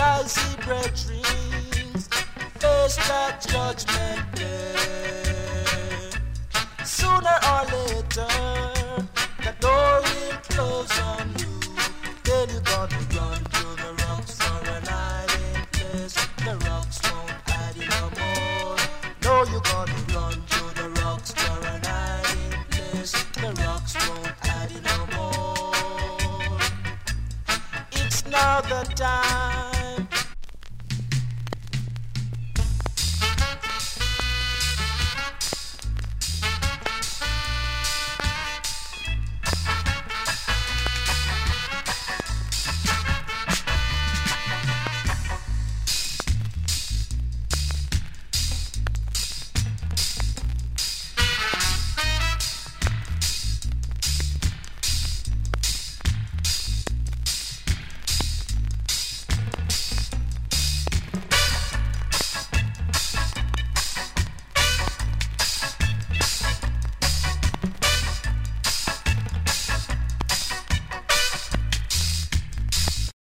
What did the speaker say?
lousy brethren dreams face that judgment day. Sooner or later, the door will close on you. Then you gotta run to the rocks for an hiding place. The rocks won't hide you no more. No, you gotta run to the rocks for an hiding place. The rocks won't hide you no more. It's now the time